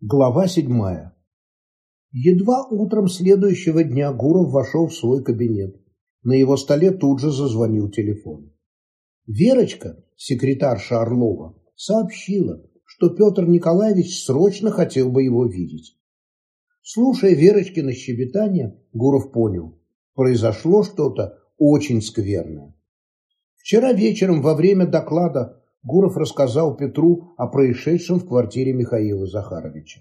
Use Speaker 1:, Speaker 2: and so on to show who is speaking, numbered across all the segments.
Speaker 1: Глава седьмая. Едва утром следующего дня Гуров вошел в свой кабинет. На его столе тут же зазвонил телефон. Верочка, секретарша Орлова, сообщила, что Петр Николаевич срочно хотел бы его видеть. Слушая Верочкино щебетание, Гуров понял, произошло что-то очень скверное. Вчера вечером во время доклада Гуров рассказал Петру о происшедшем в квартире Михаила Захаровича.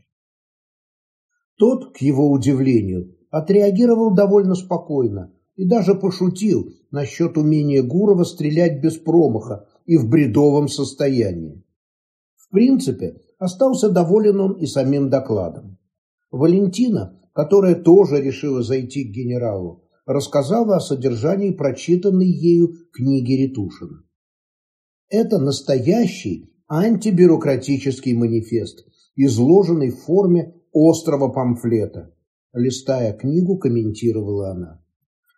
Speaker 1: Тот, к его удивлению, отреагировал довольно спокойно и даже пошутил насчет умения Гурова стрелять без промаха и в бредовом состоянии. В принципе, остался доволен он и самим докладом. Валентина, которая тоже решила зайти к генералу, рассказала о содержании прочитанной ею книги Ретушина. Это настоящий антибюрократический манифест, изложенный в форме острого памфлета. Листая книгу, комментировала она.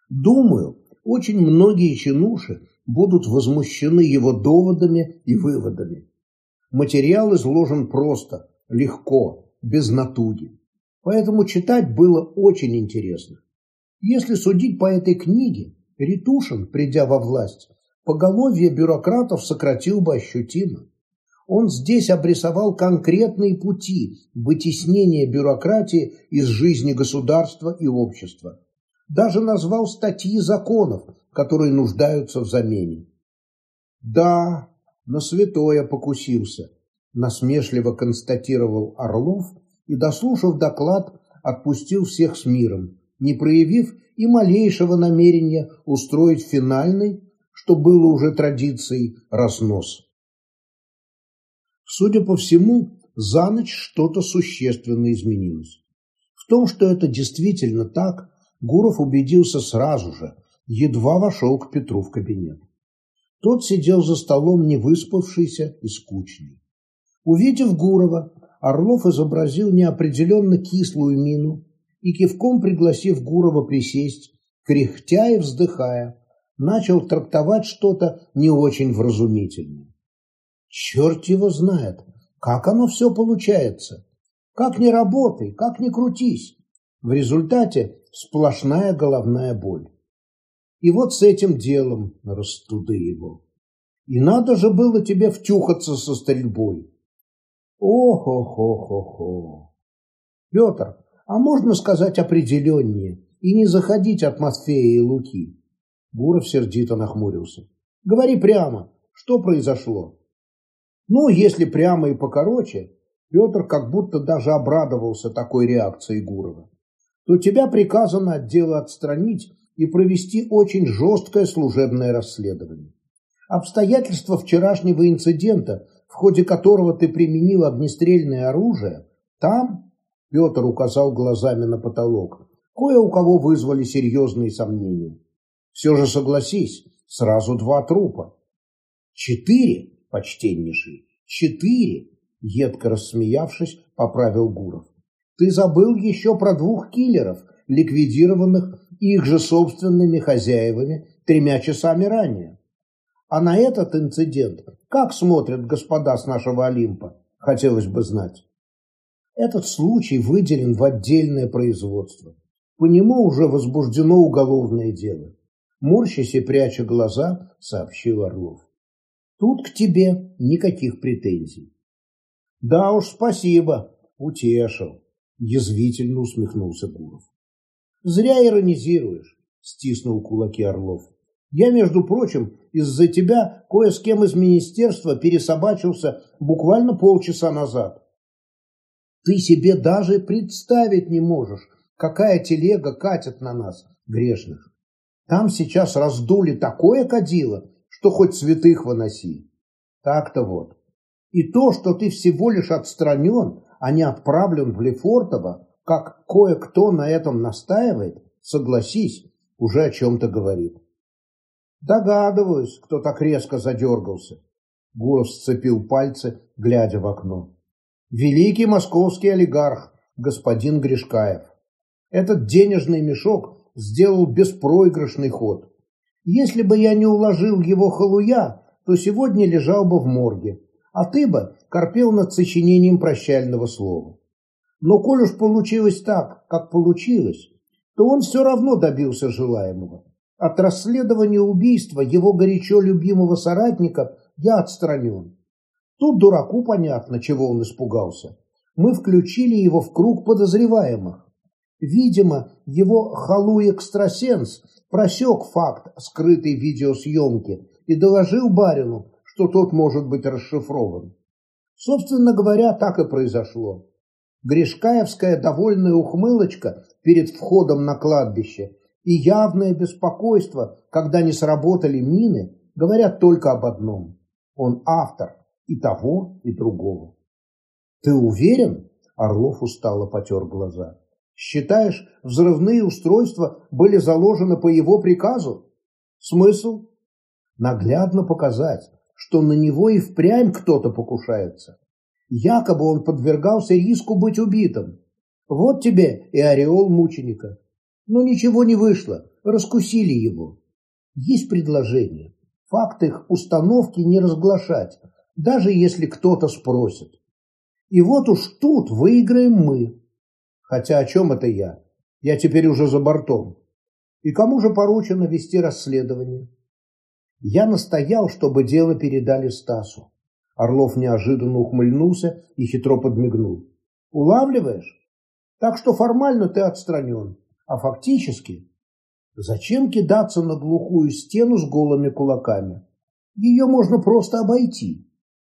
Speaker 1: Думаю, очень многие чинуши будут возмущены его доводами и выводами. Материал изложен просто, легко, без натуги. Поэтому читать было очень интересно. Если судить по этой книге, Ретушин, придя во власть, поголовье бюрократов сократил бы ощутимо. Он здесь обрисовал конкретные пути вытеснения бюрократии из жизни государства и общества. Даже назвал статьи законов, которые нуждаются в замене. Да, на святое покусился, насмешливо констатировал Орлов и, дослушав доклад, отпустил всех с миром, не проявив и малейшего намерения устроить финальный что было уже традицией, разнос. Судя по всему, за ночь что-то существенно изменилось. В том, что это действительно так, Гуров убедился сразу же, едва вошел к Петру в кабинет. Тот сидел за столом невыспавшийся и скучный. Увидев Гурова, Орлов изобразил неопределенно кислую мину и кивком пригласив Гурова присесть, кряхтя и вздыхая, начал трактовать что-то не очень вразумительное. Черт его знает, как оно все получается. Как ни работай, как ни крутись. В результате сплошная головная боль. И вот с этим делом растуды его. И надо же было тебе втюхаться со стрельбой. Ох-ох-ох-ох-ох. Петр, а можно сказать определеннее и не заходить от Матфея и Луки? Гуров сердито нахмурился. «Говори прямо, что произошло?» Ну, если прямо и покороче, Петр как будто даже обрадовался такой реакции Гурова, то тебя приказано от дела отстранить и провести очень жесткое служебное расследование. Обстоятельства вчерашнего инцидента, в ходе которого ты применил огнестрельное оружие, там, Петр указал глазами на потолок, кое у кого вызвали серьезные сомнения. Все же согласись, сразу два трупа. Четыре, почтеннейший, четыре, едко рассмеявшись, поправил Гуров. Ты забыл еще про двух киллеров, ликвидированных их же собственными хозяевами тремя часами ранее. А на этот инцидент как смотрят господа с нашего Олимпа, хотелось бы знать. Этот случай выделен в отдельное производство. По нему уже возбуждено уголовное дело морщась и пряча глаза, сообщил Орлов. Тут к тебе никаких претензий. Да уж, спасибо, утешил, язвительно усмехнулся Гуров. Зря иронизируешь, стиснул кулаки Орлов. Я, между прочим, из-за тебя кое с кем из министерства пересобачился буквально полчаса назад. Ты себе даже представить не можешь, какая телега катит на нас, грешных. Там сейчас раздули такое кадило, что хоть святых выноси. Так-то вот. И то, что ты всего лишь отстранен, а не отправлен в Лефортово, как кое-кто на этом настаивает, согласись, уже о чем-то говорит. Догадываюсь, кто так резко задергался. Гуров сцепил пальцы, глядя в окно. Великий московский олигарх, господин Гришкаев. Этот денежный мешок сделал беспроигрышный ход. Если бы я не уложил его халуя, то сегодня лежал бы в морге, а ты бы корпел над сочинением прощального слова. Но коль уж получилось так, как получилось, то он все равно добился желаемого. От расследования убийства его горячо любимого соратника я отстранен. Тут дураку понятно, чего он испугался. Мы включили его в круг подозреваемых. Видимо, его халуй-экстрасенс просек факт скрытой видеосъемки и доложил барину, что тот может быть расшифрован. Собственно говоря, так и произошло. Гришкаевская довольная ухмылочка перед входом на кладбище и явное беспокойство, когда не сработали мины, говорят только об одном. Он автор и того, и другого. «Ты уверен?» – Орлов устало потер глаза. «Считаешь, взрывные устройства были заложены по его приказу? Смысл? Наглядно показать, что на него и впрямь кто-то покушается. Якобы он подвергался риску быть убитым. Вот тебе и ореол мученика. Но ничего не вышло, раскусили его. Есть предложение. Факт их установки не разглашать, даже если кто-то спросит. И вот уж тут выиграем мы. Хотя о чем это я? Я теперь уже за бортом. И кому же поручено вести расследование? Я настоял, чтобы дело передали Стасу. Орлов неожиданно ухмыльнулся и хитро подмигнул. Улавливаешь? Так что формально ты отстранен, а фактически зачем кидаться на глухую стену с голыми кулаками? Ее можно просто обойти.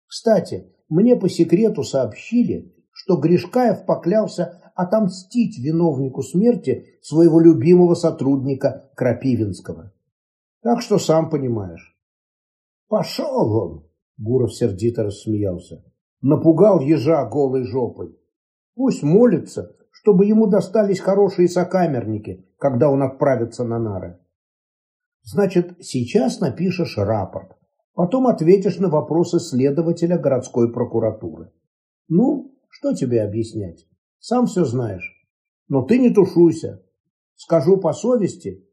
Speaker 1: Кстати, мне по секрету сообщили, что Гришкаев поклялся отомстить виновнику смерти своего любимого сотрудника Крапивинского. Так что сам понимаешь. Пошел он, Гуров сердито рассмеялся. Напугал ежа голой жопой. Пусть молится, чтобы ему достались хорошие сокамерники, когда он отправится на нары. Значит, сейчас напишешь рапорт, Потом ответишь на вопросы следователя городской прокуратуры. Ну, что тебе объяснять? Сам все знаешь. Но ты не тушуйся. Скажу по совести.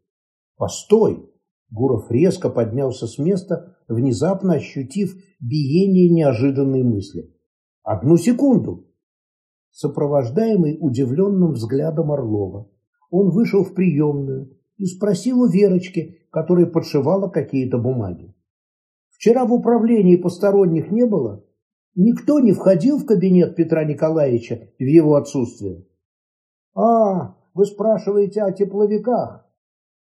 Speaker 1: Постой. Гуров резко поднялся с места, внезапно ощутив биение неожиданной мысли. Одну секунду. Сопровождаемый удивленным взглядом Орлова, он вышел в приемную и спросил у Верочки, которая подшивала какие-то бумаги. Вчера в управлении посторонних не было. Никто не входил в кабинет Петра Николаевича в его отсутствие. А, вы спрашиваете о тепловиках?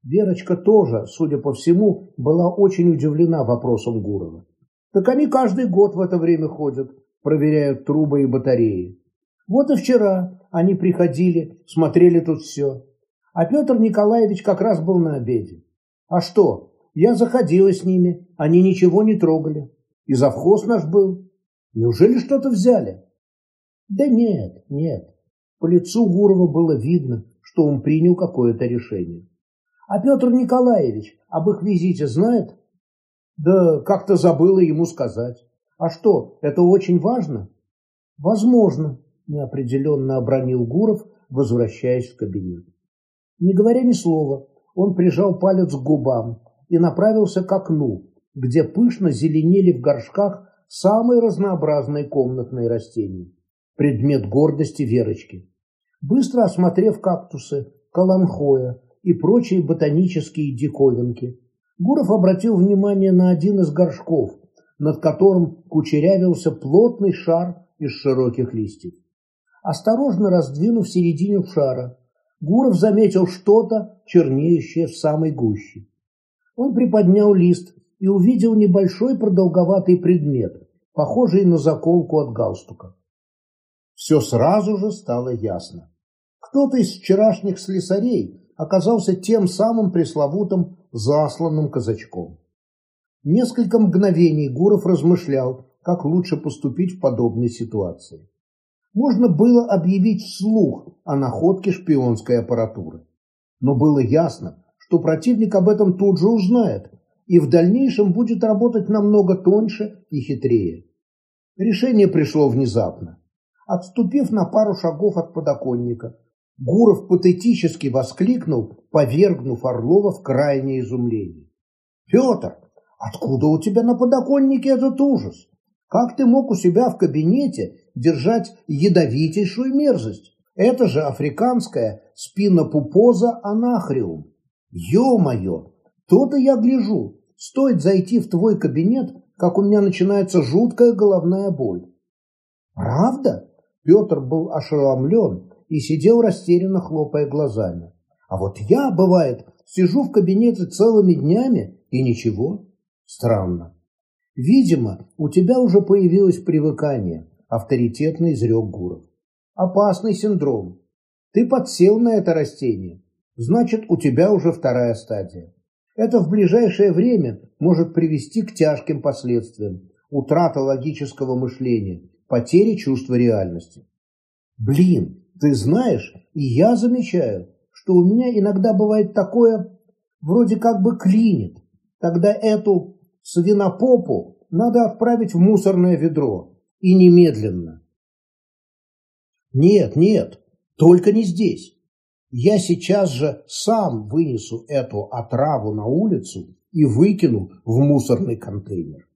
Speaker 1: Верочка тоже, судя по всему, была очень удивлена вопросом Гурова. Так они каждый год в это время ходят, проверяют трубы и батареи. Вот и вчера они приходили, смотрели тут все. А Петр Николаевич как раз был на обеде. А что, я заходила с ними, они ничего не трогали. И завхоз наш был. Неужели что-то взяли? Да нет, нет. По лицу Гурова было видно, что он принял какое-то решение. А Петр Николаевич об их визите знает? Да как-то забыла ему сказать. А что, это очень важно? Возможно, неопределенно обронил Гуров, возвращаясь в кабинет. Не говоря ни слова, он прижал палец к губам, и направился к окну, где пышно зеленели в горшках самые разнообразные комнатные растения. Предмет гордости Верочки. Быстро осмотрев кактусы, каланхоя и прочие ботанические диковинки, Гуров обратил внимание на один из горшков, над которым кучерявился плотный шар из широких листьев. Осторожно раздвинув середину шара, Гуров заметил что-то, чернеющее в самой гуще. Он приподнял лист и увидел небольшой продолговатый предмет, похожий на заколку от галстука. Все сразу же стало ясно. Кто-то из вчерашних слесарей оказался тем самым пресловутым засланным казачком. Несколько мгновений Гуров размышлял, как лучше поступить в подобной ситуации. Можно было объявить вслух о находке шпионской аппаратуры. Но было ясно, что противник об этом тут же узнает и в дальнейшем будет работать намного тоньше и хитрее. Решение пришло внезапно. Отступив на пару шагов от подоконника, Гуров патетически воскликнул, повергнув Орлова в крайнее изумление. «Петр, откуда у тебя на подоконнике этот ужас? Как ты мог у себя в кабинете держать ядовитейшую мерзость. Это же африканская спинопупоза анахриум. Ё-моё, то-то я гляжу. Стоит зайти в твой кабинет, как у меня начинается жуткая головная боль. Правда? Петр был ошеломлен и сидел растерянно хлопая глазами. А вот я, бывает, сижу в кабинете целыми днями и ничего. Странно. Видимо, у тебя уже появилось привыкание, авторитетно изрек Гуров. Опасный синдром. Ты подсел на это растение. Значит, у тебя уже вторая стадия. Это в ближайшее время может привести к тяжким последствиям. Утрата логического мышления, потери чувства реальности. Блин, ты знаешь, и я замечаю, что у меня иногда бывает такое, вроде как бы клинит. Тогда эту свинопопу надо отправить в мусорное ведро. И немедленно. Нет, нет, только не здесь. Я сейчас же сам вынесу эту отраву на улицу и выкину в мусорный контейнер.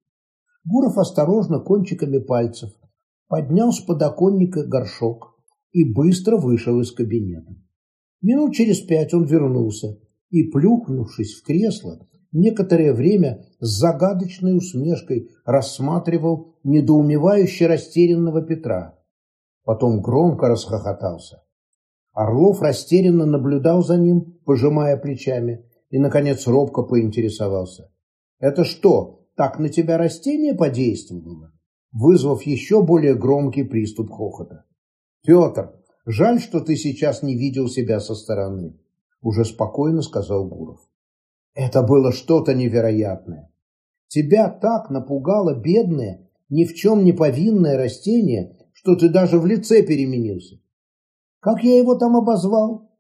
Speaker 1: Гуров осторожно кончиками пальцев поднял с подоконника горшок и быстро вышел из кабинета. Минут через пять он вернулся и, плюхнувшись в кресло, некоторое время с загадочной усмешкой рассматривал недоумевающе растерянного Петра. Потом громко расхохотался. Орлов растерянно наблюдал за ним, пожимая плечами, и, наконец, робко поинтересовался. «Это что, так на тебя растение подействовало?» вызвав еще более громкий приступ хохота. «Петр, жаль, что ты сейчас не видел себя со стороны», уже спокойно сказал Гуров. «Это было что-то невероятное. Тебя так напугало бедное, ни в чем не повинное растение, что ты даже в лице переменился. Как я его там обозвал?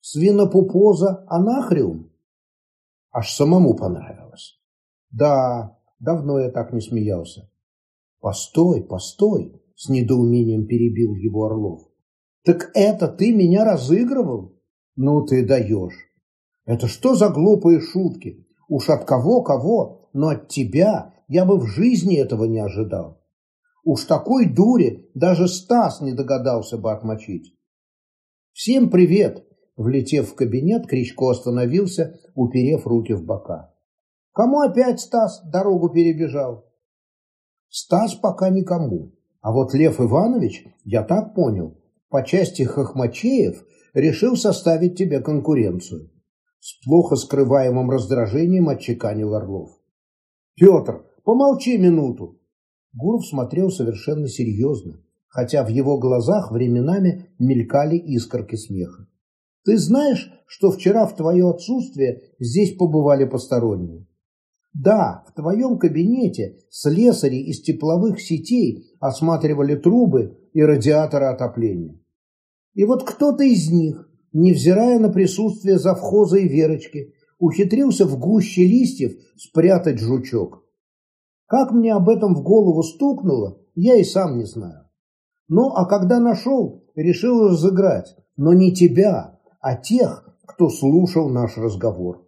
Speaker 1: Свинопупоза анахриум? Аж самому понравилось. Да, давно я так не смеялся. Постой, постой, с недоумением перебил его Орлов. Так это ты меня разыгрывал? Ну ты даешь. Это что за глупые шутки? Уж от кого-кого, но от тебя я бы в жизни этого не ожидал. Уж такой дури даже Стас не догадался бы отмочить. «Всем привет!» Влетев в кабинет, Кричко остановился, уперев руки в бока. «Кому опять Стас дорогу перебежал?» «Стас пока никому. А вот Лев Иванович, я так понял, по части хохмачеев решил составить тебе конкуренцию». С плохо скрываемым раздражением отчеканил Орлов. «Петр, помолчи минуту!» Гуров смотрел совершенно серьезно, хотя в его глазах временами мелькали искорки смеха. «Ты знаешь, что вчера в твое отсутствие здесь побывали посторонние?» «Да, в твоем кабинете слесари из тепловых сетей осматривали трубы и радиаторы отопления. И вот кто-то из них, невзирая на присутствие завхоза и Верочки, ухитрился в гуще листьев спрятать жучок. Как мне об этом в голову стукнуло, я и сам не знаю. Ну, а когда нашел, решил разыграть, но не тебя, а тех, кто слушал наш разговор.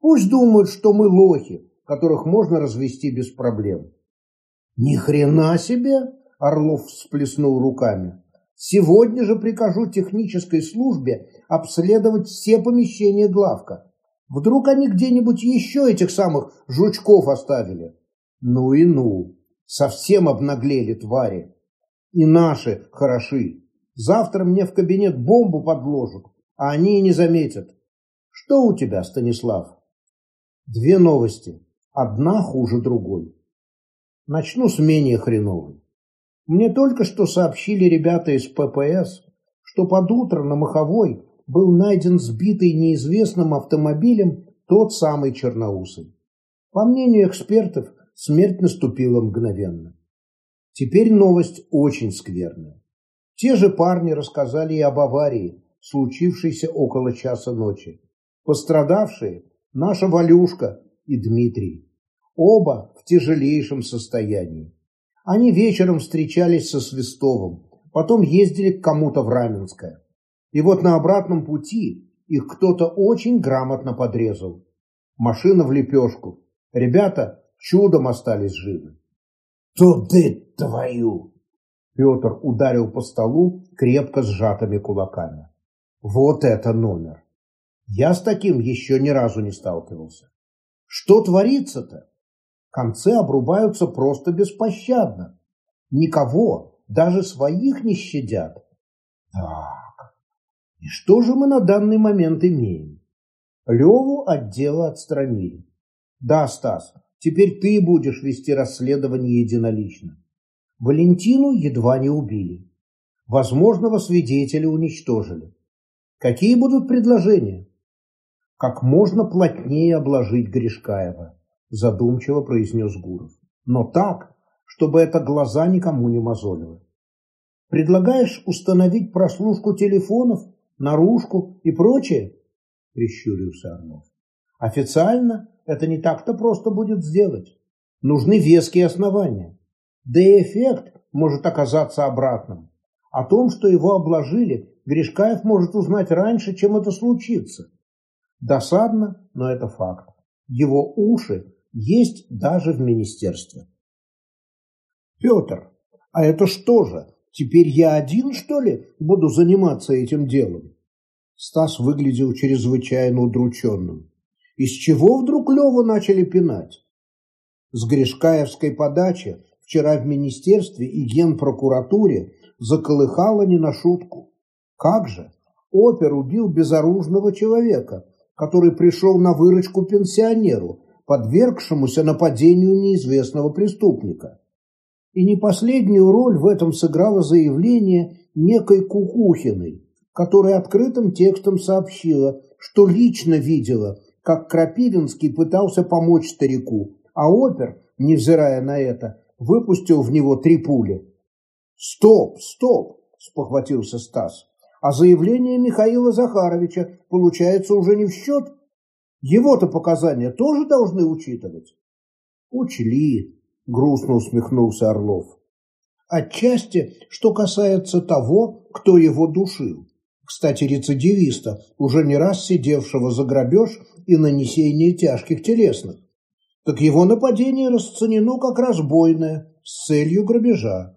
Speaker 1: Пусть думают, что мы лохи, которых можно развести без проблем. Ни хрена себе, Орлов всплеснул руками. Сегодня же прикажу технической службе обследовать все помещения главка. Вдруг они где-нибудь еще этих самых жучков оставили? Ну и ну, совсем обнаглели твари. И наши хороши. Завтра мне в кабинет бомбу подложат, а они и не заметят. Что у тебя, Станислав? Две новости. Одна хуже другой. Начну с менее хреновой. Мне только что сообщили ребята из ППС, что под утро на Маховой был найден сбитый неизвестным автомобилем тот самый Черноусый. По мнению экспертов, смерть наступила мгновенно. Теперь новость очень скверная. Те же парни рассказали и об аварии, случившейся около часа ночи. Пострадавшие – наша Валюшка и Дмитрий. Оба в тяжелейшем состоянии. Они вечером встречались со Свистовым, потом ездили к кому-то в Раменское. И вот на обратном пути их кто-то очень грамотно подрезал. Машина в лепешку. Ребята чудом остались живы. Туды твою! Петр ударил по столу крепко сжатыми кулаками. Вот это номер! Я с таким еще ни разу не сталкивался. Что творится-то? Концы обрубаются просто беспощадно. Никого, даже своих не щадят. Так, и что же мы на данный момент имеем? Леву от дела отстранили. Да, Стас, теперь ты будешь вести расследование единолично. Валентину едва не убили. Возможного свидетеля уничтожили. Какие будут предложения? Как можно плотнее обложить Гришкаева, задумчиво произнес Гуров. Но так, чтобы это глаза никому не мозолило. Предлагаешь установить прослушку телефонов, наружку и прочее? Прищурился Орлов. Официально это не так-то просто будет сделать. Нужны веские основания. Да и эффект может оказаться обратным. О том, что его обложили, Гришкаев может узнать раньше, чем это случится. Досадно, но это факт. Его уши есть даже в министерстве. Петр, а это что же, теперь я один, что ли, буду заниматься этим делом? Стас выглядел чрезвычайно удрученным. Из чего вдруг Леву начали пинать? С Гришкаевской подачи вчера в министерстве и генпрокуратуре заколыхало не на шутку. Как же? Опер убил безоружного человека, который пришел на выручку пенсионеру, подвергшемуся нападению неизвестного преступника. И не последнюю роль в этом сыграло заявление некой Кукухиной, которая открытым текстом сообщила, что лично видела, как Крапивинский пытался помочь старику, а опер, невзирая на это, выпустил в него три пули. «Стоп, стоп!» – спохватился Стас. «А заявление Михаила Захаровича получается уже не в счет? Его-то показания тоже должны учитывать?» «Учли», – грустно усмехнулся Орлов. «Отчасти, что касается того, кто его душил. Кстати, рецидивиста, уже не раз сидевшего за грабеж и нанесение тяжких телесных так его нападение расценено как разбойное с целью грабежа.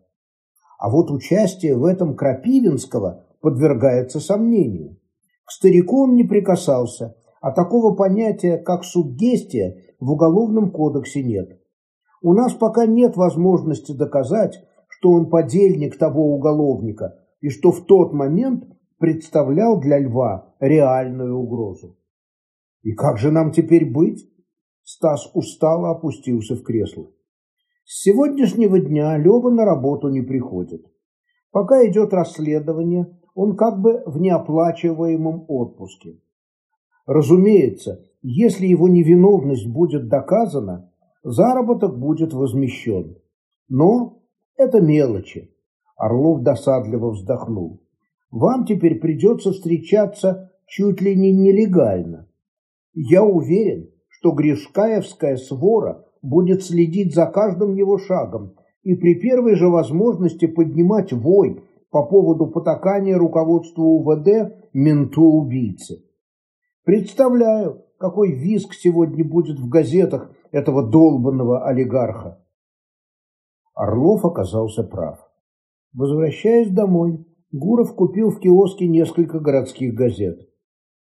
Speaker 1: А вот участие в этом Крапивинского подвергается сомнению. К старику он не прикасался, а такого понятия, как суггестия, в Уголовном кодексе нет. У нас пока нет возможности доказать, что он подельник того уголовника и что в тот момент представлял для Льва реальную угрозу. И как же нам теперь быть? Стас устало опустился в кресло. С сегодняшнего дня Лева на работу не приходит. Пока идет расследование, он как бы в неоплачиваемом отпуске. Разумеется, если его невиновность будет доказана, заработок будет возмещен. Но это мелочи. Орлов досадливо вздохнул. Вам теперь придется встречаться чуть ли не нелегально. Я уверен, что Гришкаевская свора будет следить за каждым его шагом и при первой же возможности поднимать вой по поводу потакания руководству УВД менту-убийцы. Представляю, какой визг сегодня будет в газетах этого долбанного олигарха. Орлов оказался прав. Возвращаясь домой, Гуров купил в киоске несколько городских газет.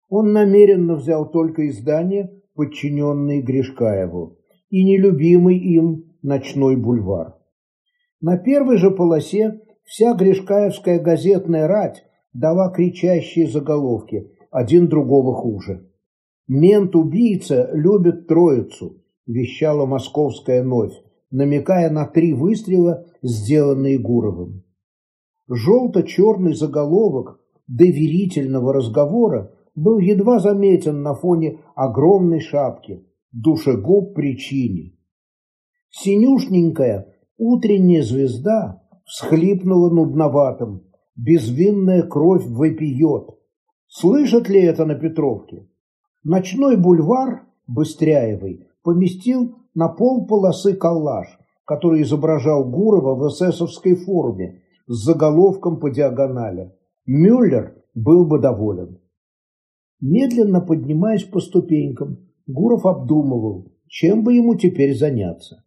Speaker 1: Он намеренно взял только издания, подчиненный Гришкаеву, и нелюбимый им ночной бульвар. На первой же полосе вся Гришкаевская газетная рать дала кричащие заголовки, один другого хуже. «Мент-убийца любит троицу», – вещала московская новь, намекая на три выстрела, сделанные Гуровым. Желто-черный заголовок доверительного разговора был едва заметен на фоне огромной шапки, душегуб причине. Синюшненькая утренняя звезда всхлипнула нудноватым, безвинная кровь вопиет. Слышат ли это на Петровке? Ночной бульвар Быстряевой поместил на пол полосы коллаж, который изображал Гурова в эсэсовской форме с заголовком по диагонали. Мюллер был бы доволен. Медленно поднимаясь по ступенькам, Гуров обдумывал, чем бы ему теперь заняться.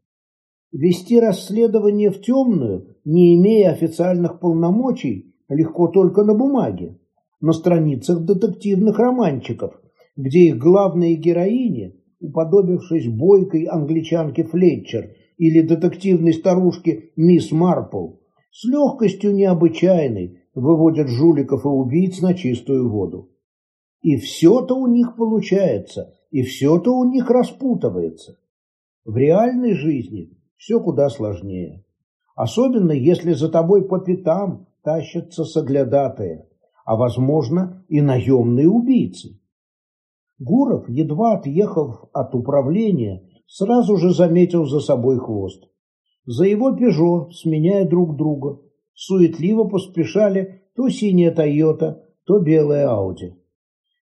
Speaker 1: Вести расследование в темную, не имея официальных полномочий, легко только на бумаге, на страницах детективных романчиков, где их главные героини, уподобившись бойкой англичанке Флетчер или детективной старушке мисс Марпл, с легкостью необычайной выводят жуликов и убийц на чистую воду. И все-то у них получается, и все-то у них распутывается. В реальной жизни все куда сложнее. Особенно, если за тобой по пятам тащатся соглядатые, а, возможно, и наемные убийцы. Гуров, едва отъехав от управления, сразу же заметил за собой хвост. За его «Пежо», сменяя друг друга, суетливо поспешали то синяя «Тойота», то белая «Ауди».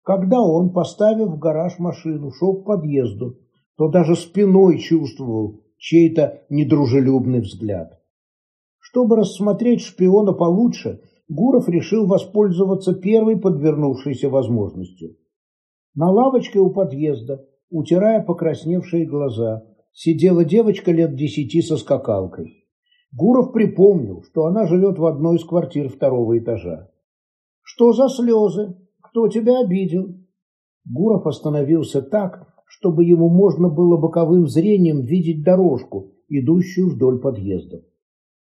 Speaker 1: Когда он, поставив в гараж машину, шел к подъезду, то даже спиной чувствовал чей-то недружелюбный взгляд. Чтобы рассмотреть шпиона получше, Гуров решил воспользоваться первой подвернувшейся возможностью. На лавочке у подъезда, утирая покрасневшие глаза, сидела девочка лет десяти со скакалкой. Гуров припомнил, что она живет в одной из квартир второго этажа. «Что за слезы? Кто тебя обидел?» Гуров остановился так, чтобы ему можно было боковым зрением видеть дорожку, идущую вдоль подъезда.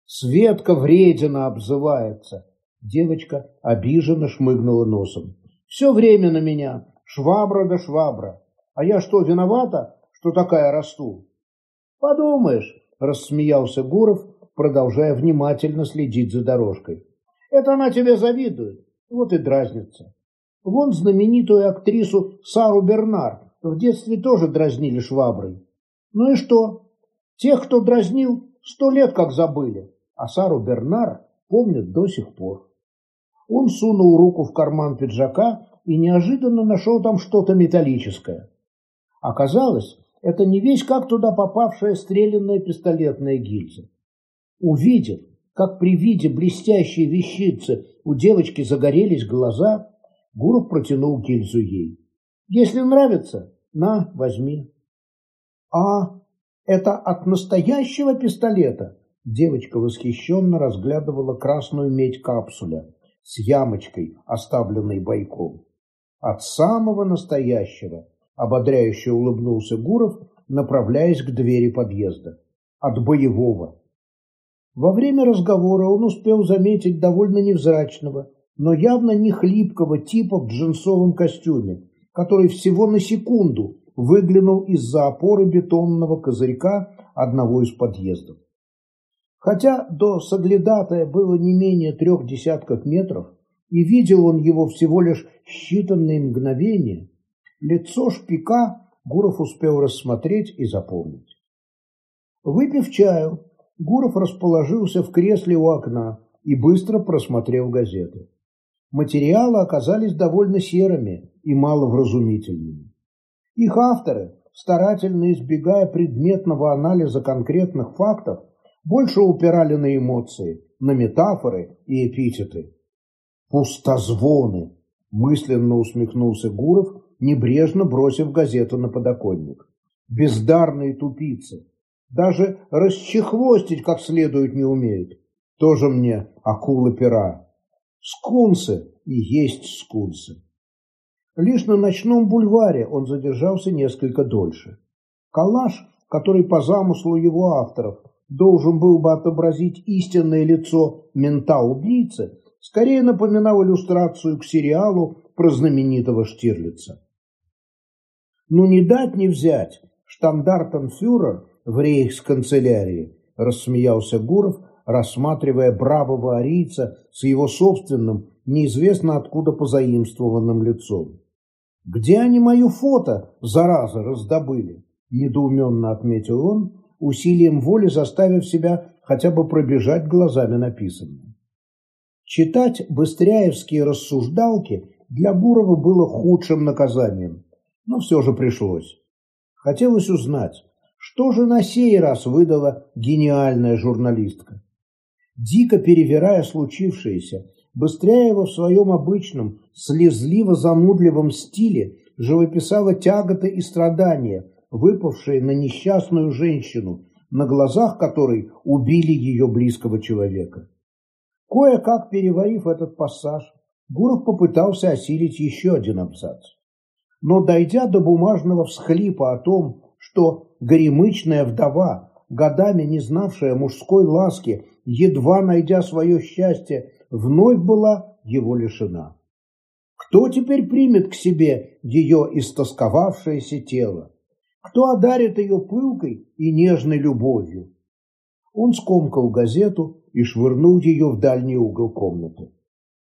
Speaker 1: Светка вредина обзывается. Девочка обиженно шмыгнула носом. Все время на меня. Швабра да швабра. А я что, виновата, что такая расту? Подумаешь, рассмеялся Гуров, продолжая внимательно следить за дорожкой. Это она тебе завидует. Вот и дразнится. Вон знаменитую актрису Сару Бернар в детстве тоже дразнили шваброй. Ну и что? Тех, кто дразнил, сто лет как забыли, а Сару Бернар помнят до сих пор. Он сунул руку в карман пиджака и неожиданно нашел там что-то металлическое. Оказалось, это не весь как туда попавшая стрелянная пистолетная гильза. Увидев, как при виде блестящей вещицы у девочки загорелись глаза, Гуров протянул гильзу ей. «Если нравится, на, возьми. А это от настоящего пистолета? Девочка восхищенно разглядывала красную медь капсуля с ямочкой, оставленной бойком. От самого настоящего, ободряюще улыбнулся Гуров, направляясь к двери подъезда. От боевого. Во время разговора он успел заметить довольно невзрачного, но явно не хлипкого типа в джинсовом костюме, который всего на секунду выглянул из-за опоры бетонного козырька одного из подъездов. Хотя до соглядатая было не менее трех десятков метров, и видел он его всего лишь считанные мгновения, лицо шпика Гуров успел рассмотреть и запомнить. Выпив чаю, Гуров расположился в кресле у окна и быстро просмотрел газеты. Материалы оказались довольно серыми и маловразумительными. Их авторы, старательно избегая предметного анализа конкретных фактов, больше упирали на эмоции, на метафоры и эпитеты. «Пустозвоны!» – мысленно усмехнулся Гуров, небрежно бросив газету на подоконник. «Бездарные тупицы! Даже расчехвостить как следует не умеют. Тоже мне акулы пера!» Скунсы и есть скунсы. Лишь на ночном бульваре он задержался несколько дольше. Калаш, который по замыслу его авторов должен был бы отобразить истинное лицо мента-убийцы, скорее напоминал иллюстрацию к сериалу про знаменитого Штирлица. «Ну не дать не взять, штандартенфюрер в рейхсканцелярии», рассмеялся Гуров, рассматривая бравого арийца с его собственным, неизвестно откуда позаимствованным лицом. «Где они мое фото, зараза, раздобыли?» – недоуменно отметил он, усилием воли заставив себя хотя бы пробежать глазами написанное. Читать быстряевские рассуждалки для Бурова было худшим наказанием, но все же пришлось. Хотелось узнать, что же на сей раз выдала гениальная журналистка. Дико перевирая случившееся, Быстряева в своем обычном, слезливо-замудливом стиле живописала тяготы и страдания, выпавшие на несчастную женщину, на глазах которой убили ее близкого человека. Кое-как переварив этот пассаж, Гуров попытался осилить еще один абзац. Но, дойдя до бумажного всхлипа о том, что горемычная вдова, годами не знавшая мужской ласки, едва найдя свое счастье, вновь была его лишена. Кто теперь примет к себе ее истосковавшееся тело? Кто одарит ее пылкой и нежной любовью? Он скомкал газету и швырнул ее в дальний угол комнаты.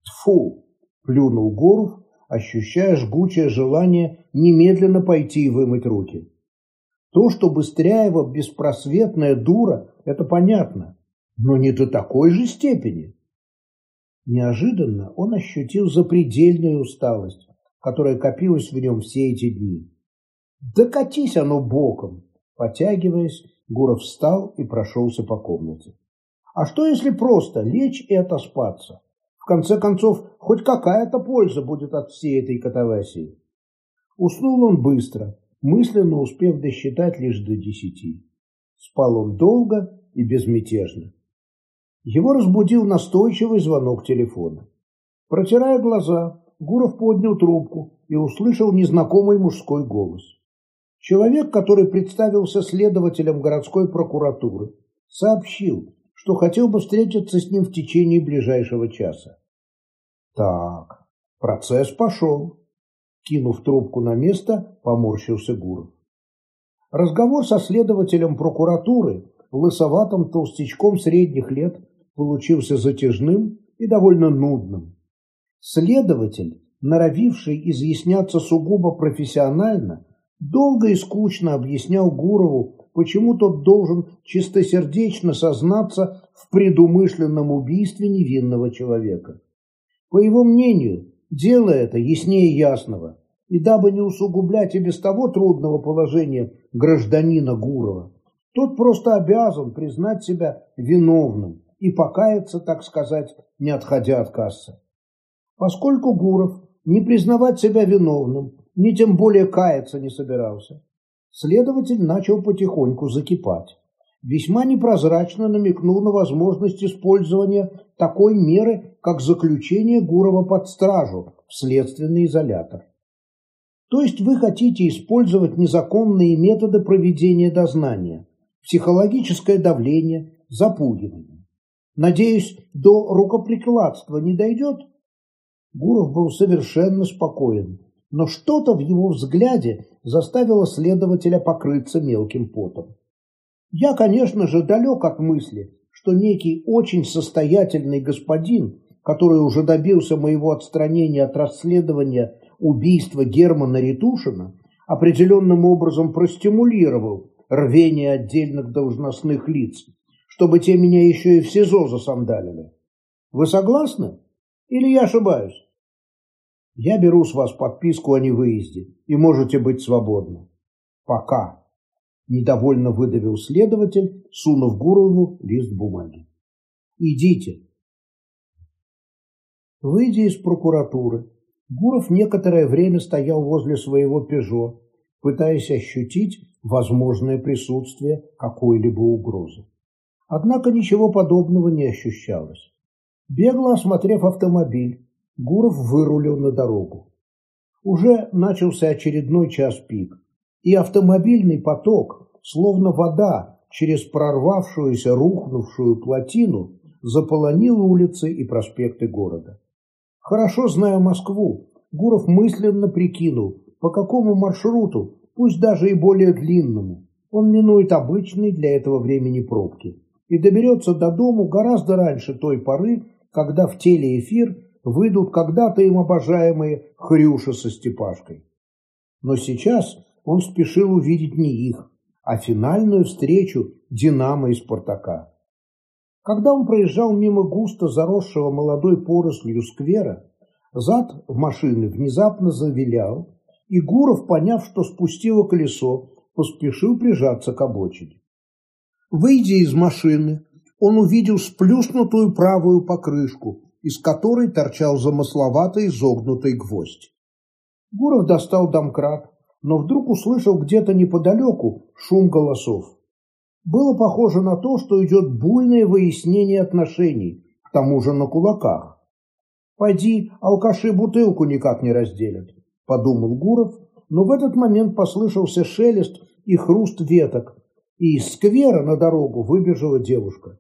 Speaker 1: Тфу! плюнул Горов, ощущая жгучее желание немедленно пойти и вымыть руки. То, что Быстряева беспросветная дура, это понятно, но не до такой же степени. Неожиданно он ощутил запредельную усталость, которая копилась в нем все эти дни. Да катись оно боком! Потягиваясь, Гуров встал и прошелся по комнате. А что, если просто лечь и отоспаться? В конце концов, хоть какая-то польза будет от всей этой катавасии. Уснул он быстро, мысленно успев досчитать лишь до десяти. Спал он долго и безмятежно. Его разбудил настойчивый звонок телефона. Протирая глаза, Гуров поднял трубку и услышал незнакомый мужской голос. Человек, который представился следователем городской прокуратуры, сообщил, что хотел бы встретиться с ним в течение ближайшего часа. Так, процесс пошел. Кинув трубку на место, поморщился Гуров. Разговор со следователем прокуратуры, лысоватым толстячком средних лет, получился затяжным и довольно нудным. Следователь, норовивший изъясняться сугубо профессионально, долго и скучно объяснял Гурову, почему тот должен чистосердечно сознаться в предумышленном убийстве невинного человека. По его мнению, дело это яснее ясного, и дабы не усугублять и без того трудного положения гражданина Гурова, тот просто обязан признать себя виновным и покаяться, так сказать, не отходя от кассы. Поскольку Гуров не признавать себя виновным, ни тем более каяться не собирался, следователь начал потихоньку закипать. Весьма непрозрачно намекнул на возможность использования такой меры, как заключение Гурова под стражу в следственный изолятор. То есть вы хотите использовать незаконные методы проведения дознания, психологическое давление, запугивание. Надеюсь, до рукоприкладства не дойдет? Гуров был совершенно спокоен, но что-то в его взгляде заставило следователя покрыться мелким потом. Я, конечно же, далек от мысли, что некий очень состоятельный господин, который уже добился моего отстранения от расследования убийства Германа Ритушина, определенным образом простимулировал рвение отдельных должностных лиц чтобы те меня еще и в СИЗО засандалили. Вы согласны? Или я ошибаюсь? Я беру с вас подписку о невыезде, и можете быть свободны. Пока. Недовольно выдавил следователь, сунув Гурову лист бумаги. Идите. Выйдя из прокуратуры, Гуров некоторое время стоял возле своего «Пежо», пытаясь ощутить возможное присутствие какой-либо угрозы. Однако ничего подобного не ощущалось. Бегло осмотрев автомобиль, Гуров вырулил на дорогу. Уже начался очередной час пик, и автомобильный поток, словно вода через прорвавшуюся рухнувшую плотину, заполонил улицы и проспекты города. Хорошо зная Москву, Гуров мысленно прикинул, по какому маршруту, пусть даже и более длинному, он минует обычные для этого времени пробки и доберется до дому гораздо раньше той поры, когда в телеэфир выйдут когда-то им обожаемые Хрюша со Степашкой. Но сейчас он спешил увидеть не их, а финальную встречу «Динамо» и «Спартака». Когда он проезжал мимо густо заросшего молодой порослью сквера, зад в машины внезапно завилял, и Гуров, поняв, что спустило колесо, поспешил прижаться к обочине. Выйдя из машины, он увидел сплюснутую правую покрышку, из которой торчал замысловатый изогнутый гвоздь. Гуров достал домкрат, но вдруг услышал где-то неподалеку шум голосов. Было похоже на то, что идет буйное выяснение отношений, к тому же на кулаках. «Пойди, алкаши бутылку никак не разделят», – подумал Гуров, но в этот момент послышался шелест и хруст веток, и из сквера на дорогу выбежала девушка.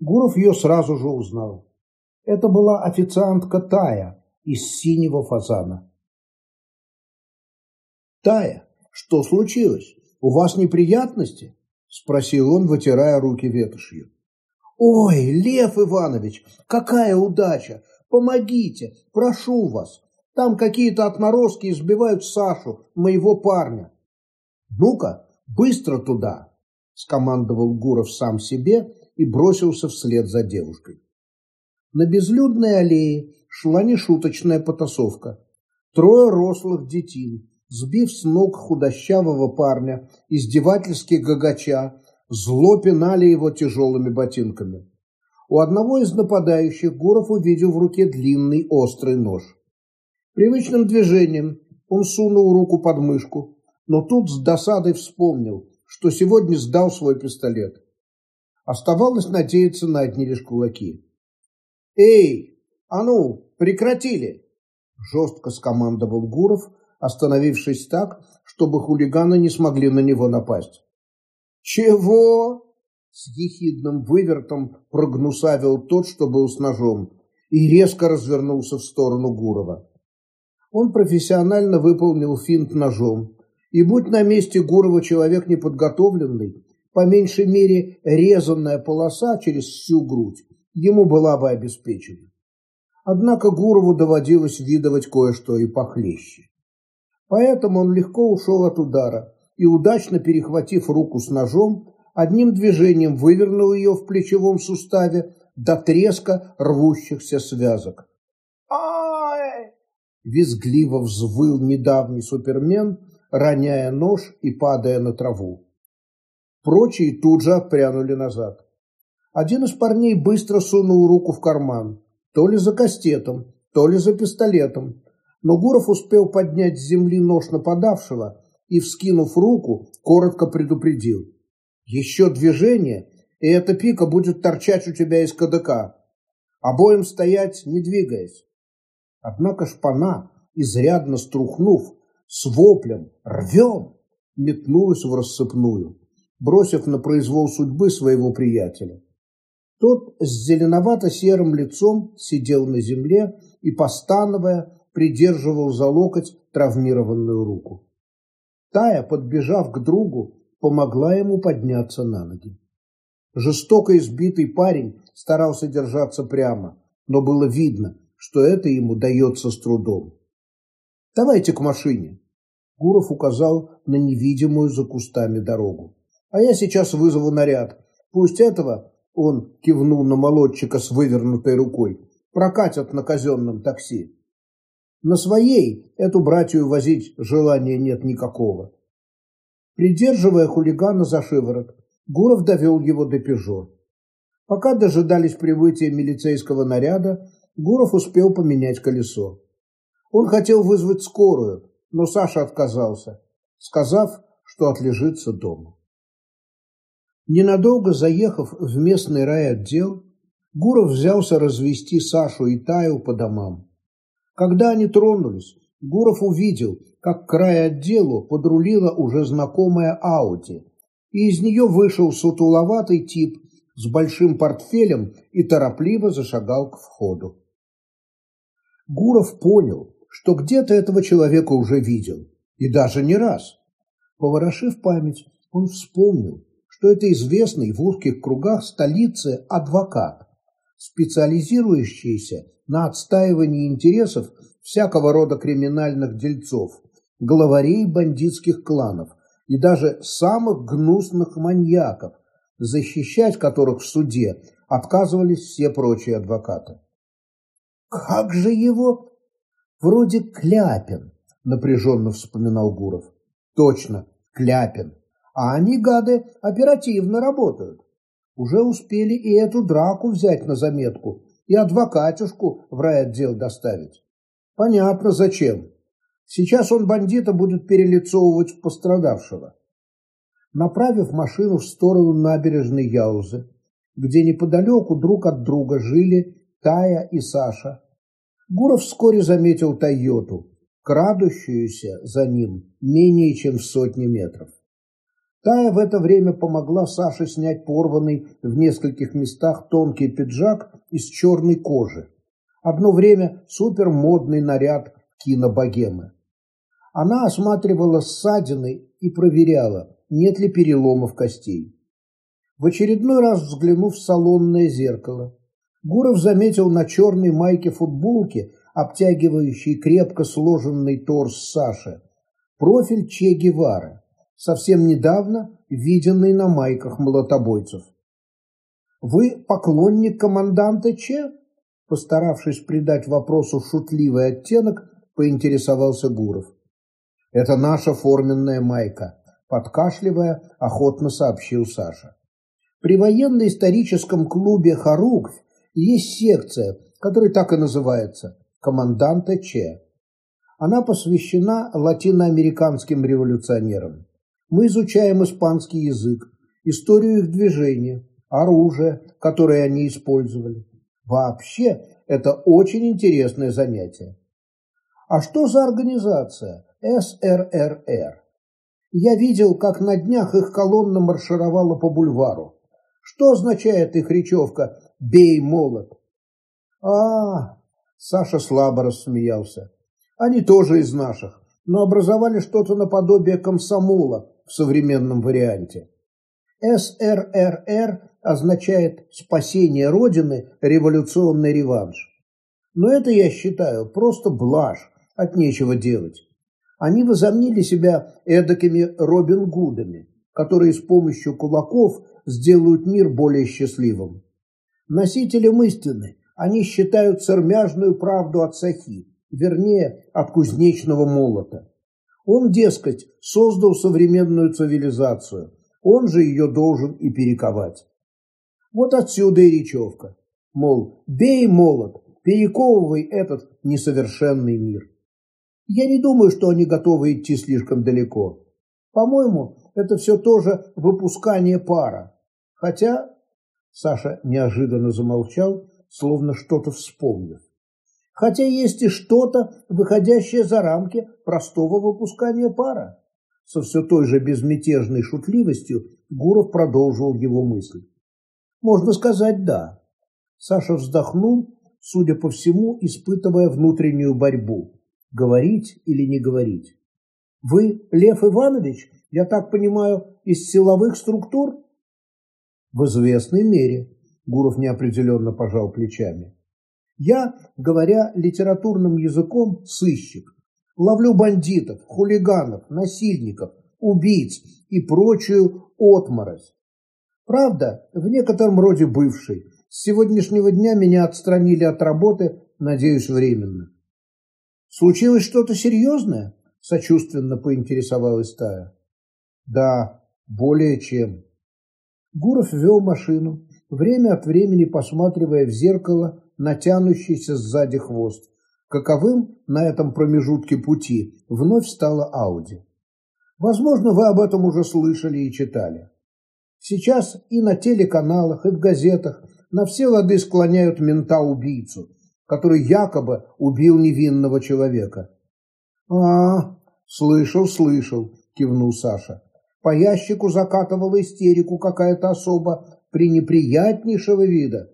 Speaker 1: Гуров ее сразу же узнал. Это была официантка Тая из синего фазана. «Тая, что случилось? У вас неприятности?» – спросил он, вытирая руки ветошью. «Ой, Лев Иванович, какая удача! Помогите, прошу вас! Там какие-то отморозки избивают Сашу, моего парня!» «Ну-ка, быстро туда!» – скомандовал Гуров сам себе и бросился вслед за девушкой. На безлюдной аллее шла нешуточная потасовка. Трое рослых детей, сбив с ног худощавого парня, издевательски гагача, зло пинали его тяжелыми ботинками. У одного из нападающих Гуров увидел в руке длинный острый нож. Привычным движением он сунул руку под мышку, но тут с досадой вспомнил, что сегодня сдал свой пистолет. Оставалось надеяться на одни лишь кулаки. «Эй, а ну, прекратили!» Жестко скомандовал Гуров, остановившись так, чтобы хулиганы не смогли на него напасть. «Чего?» С ехидным вывертом прогнусавил тот, что был с ножом, и резко развернулся в сторону Гурова. Он профессионально выполнил финт ножом, и будь на месте Гурова человек неподготовленный, по меньшей мере резанная полоса через всю грудь ему была бы обеспечена. Однако Гурову доводилось видывать кое-что и похлеще. Поэтому он легко ушел от удара и, удачно перехватив руку с ножом, одним движением вывернул ее в плечевом суставе до треска рвущихся связок. «Ай!» – визгливо взвыл недавний супермен, роняя нож и падая на траву. Прочие тут же отпрянули назад. Один из парней быстро сунул руку в карман, то ли за кастетом, то ли за пистолетом, но Гуров успел поднять с земли нож нападавшего и, вскинув руку, коротко предупредил. «Еще движение, и эта пика будет торчать у тебя из КДК. Обоим стоять, не двигаясь». Однако шпана, изрядно струхнув, с воплем «Рвем!» метнулась в рассыпную бросив на произвол судьбы своего приятеля. Тот с зеленовато-серым лицом сидел на земле и, постановая, придерживал за локоть травмированную руку. Тая, подбежав к другу, помогла ему подняться на ноги. Жестоко избитый парень старался держаться прямо, но было видно, что это ему дается с трудом. «Давайте к машине», – Гуров указал на невидимую за кустами дорогу. А я сейчас вызову наряд. Пусть этого, он кивнул на молодчика с вывернутой рукой, прокатят на казенном такси. На своей эту братью возить желания нет никакого. Придерживая хулигана за шиворот, Гуров довел его до «Пежо». Пока дожидались прибытия милицейского наряда, Гуров успел поменять колесо. Он хотел вызвать скорую, но Саша отказался, сказав, что отлежится дома. Ненадолго заехав в местный райотдел, Гуров взялся развести Сашу и Таю по домам. Когда они тронулись, Гуров увидел, как к райотделу подрулила уже знакомая Ауди, и из нее вышел сутуловатый тип с большим портфелем и торопливо зашагал к входу. Гуров понял, что где-то этого человека уже видел, и даже не раз. Поворошив память, он вспомнил, что это известный в узких кругах столицы адвокат, специализирующийся на отстаивании интересов всякого рода криминальных дельцов, главарей бандитских кланов и даже самых гнусных маньяков, защищать которых в суде отказывались все прочие адвокаты. «Как же его?» «Вроде Кляпин», – напряженно вспоминал Гуров. «Точно, Кляпин. А они, гады, оперативно работают. Уже успели и эту драку взять на заметку, и адвокатюшку в райотдел доставить. Понятно, зачем. Сейчас он бандита будет перелицовывать в пострадавшего. направив машину в сторону набережной Яузы, где неподалеку друг от друга жили Тая и Саша. Гуров вскоре заметил Тойоту, крадущуюся за ним менее чем в сотни метров. Тая в это время помогла Саше снять порванный в нескольких местах тонкий пиджак из черной кожи. Одно время супермодный наряд кинобогемы. Она осматривала ссадины и проверяла, нет ли переломов костей. В очередной раз взглянув в салонное зеркало, Гуров заметил на черной майке футболки, обтягивающей крепко сложенный торс Саши, профиль Че Гевары совсем недавно виденный на майках молотобойцев. «Вы поклонник команданта Че?» Постаравшись придать вопросу шутливый оттенок, поинтересовался Гуров. «Это наша форменная майка», – подкашливая, охотно сообщил Саша. При военно-историческом клубе «Харугвь» есть секция, которая так и называется «Команданта Че». Она посвящена латиноамериканским революционерам. Мы изучаем испанский язык, историю их движения, оружие, которое они использовали. Вообще, это очень интересное занятие. А что за организация СРРР? Я видел, как на днях их колонна маршировала по бульвару. Что означает их речевка «бей молот»? А, Саша слабо рассмеялся. Они тоже из наших, но образовали что-то наподобие комсомола, в современном варианте. СРРР означает «спасение Родины, революционный реванш». Но это, я считаю, просто блажь, от нечего делать. Они возомнили себя эдакими Робин Гудами, которые с помощью кулаков сделают мир более счастливым. Носителем истины они считают цермяжную правду от сахи, вернее, от кузнечного молота. Он, дескать, создал современную цивилизацию, он же ее должен и перековать. Вот отсюда и речевка. Мол, бей молот, перековывай этот несовершенный мир. Я не думаю, что они готовы идти слишком далеко. По-моему, это все тоже выпускание пара. Хотя... Саша неожиданно замолчал, словно что-то вспомнив хотя есть и что-то, выходящее за рамки простого выпускания пара. Со все той же безмятежной шутливостью Гуров продолжил его мысль. Можно сказать «да». Саша вздохнул, судя по всему, испытывая внутреннюю борьбу. Говорить или не говорить? Вы, Лев Иванович, я так понимаю, из силовых структур? В известной мере, Гуров неопределенно пожал плечами. Я, говоря литературным языком, сыщик. Ловлю бандитов, хулиганов, насильников, убийц и прочую отморозь. Правда, в некотором роде бывший. С сегодняшнего дня меня отстранили от работы, надеюсь, временно. Случилось что-то серьезное? Сочувственно поинтересовалась Тая. Да, более чем. Гуров вел машину, время от времени посматривая в зеркало натянущийся сзади хвост. Каковым на этом промежутке пути вновь стала Ауди. Возможно, вы об этом уже слышали и читали. Сейчас и на телеканалах, и в газетах на все лады склоняют мента-убийцу, который якобы убил невинного человека. «А, слышал, слышал», – кивнул Саша. По ящику закатывала истерику какая-то особа пренеприятнейшего вида.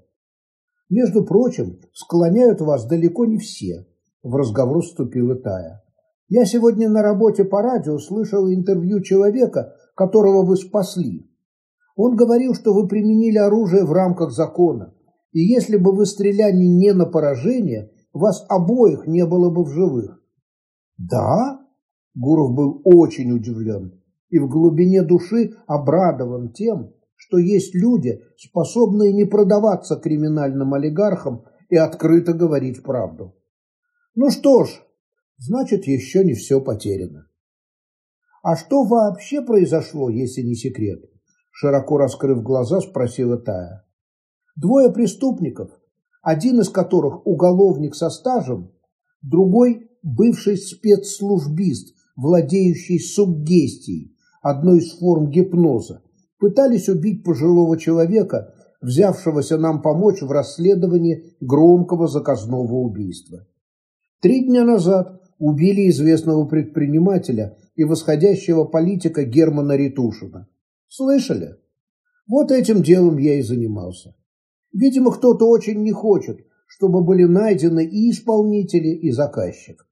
Speaker 1: Между прочим, склоняют вас далеко не все, в разговор вступила Тая. Я сегодня на работе по радио слышал интервью человека, которого вы спасли. Он говорил, что вы применили оружие в рамках закона, и если бы вы стреляли не на поражение, вас обоих не было бы в живых. Да? Гуров был очень удивлен и в глубине души обрадован тем, что есть люди, способные не продаваться криминальным олигархам и открыто говорить правду. Ну что ж, значит, еще не все потеряно. А что вообще произошло, если не секрет? Широко раскрыв глаза, спросила Тая. Двое преступников, один из которых уголовник со стажем, другой бывший спецслужбист, владеющий субгестией, одной из форм гипноза, пытались убить пожилого человека, взявшегося нам помочь в расследовании громкого заказного убийства. Три дня назад убили известного предпринимателя и восходящего политика Германа Ритушина. Слышали? Вот этим делом я и занимался. Видимо, кто-то очень не хочет, чтобы были найдены и исполнители, и заказчик.